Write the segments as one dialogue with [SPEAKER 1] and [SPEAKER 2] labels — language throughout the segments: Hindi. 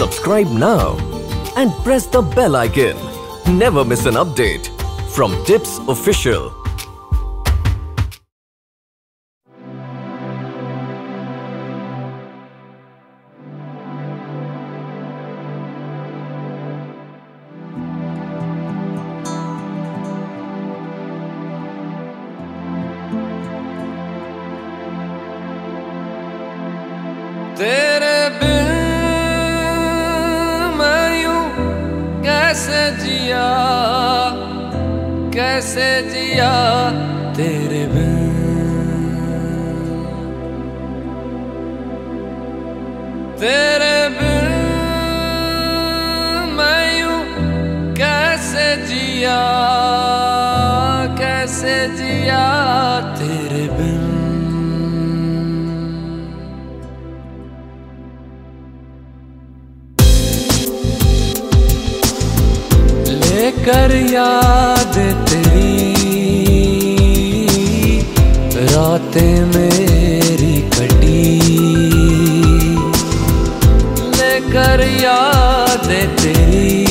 [SPEAKER 1] Subscribe now and press the bell icon. Never miss an update from Tips Official.
[SPEAKER 2] तेरे कैसे जिया तेरे बिन? तेरे बिन मैं यूँ कैसे जिया कैसे जिया तेरे बिन? लेकर याद लेकर याद तेरी।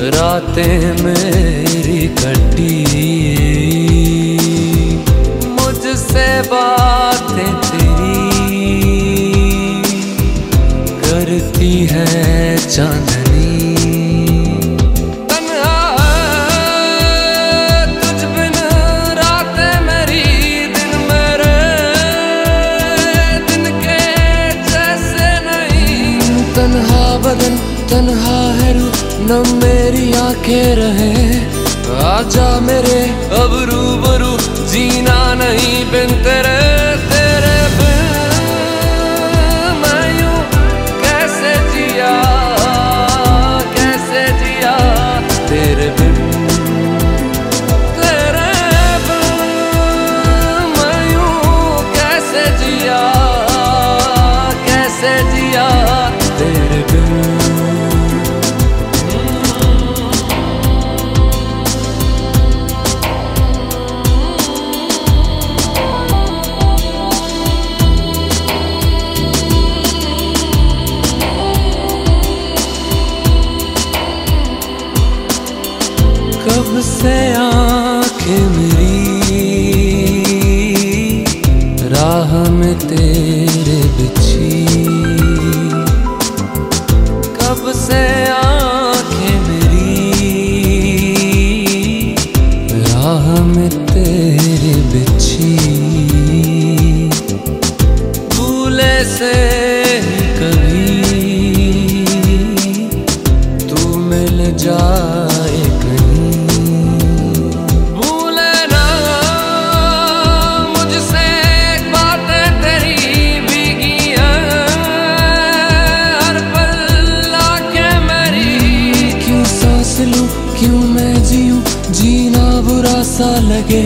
[SPEAKER 2] रातें मेरी कटी। तन्हा बदन तन्हा है रू न मेरी आँखें रहे। आजा मेरे से आँखें मेरी राह में तेरे सा लगे,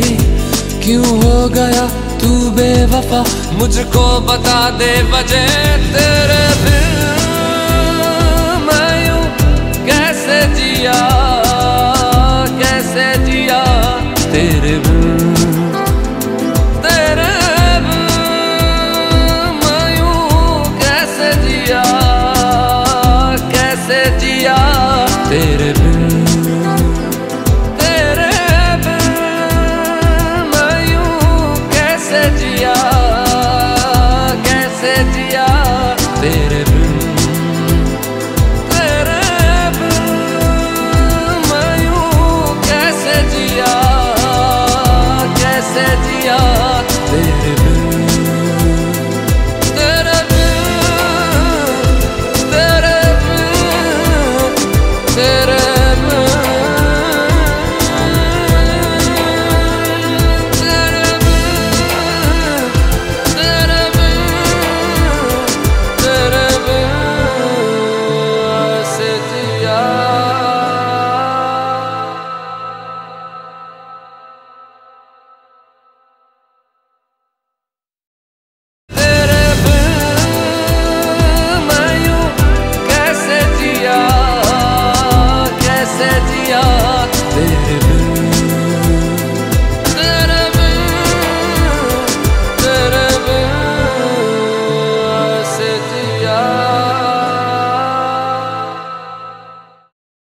[SPEAKER 2] क्यों हो गया तू बेवफा? मुझको बता दे वजह तेरे बिन मैं यूँ कैसे जिया कैसे जिया तेरे बिन?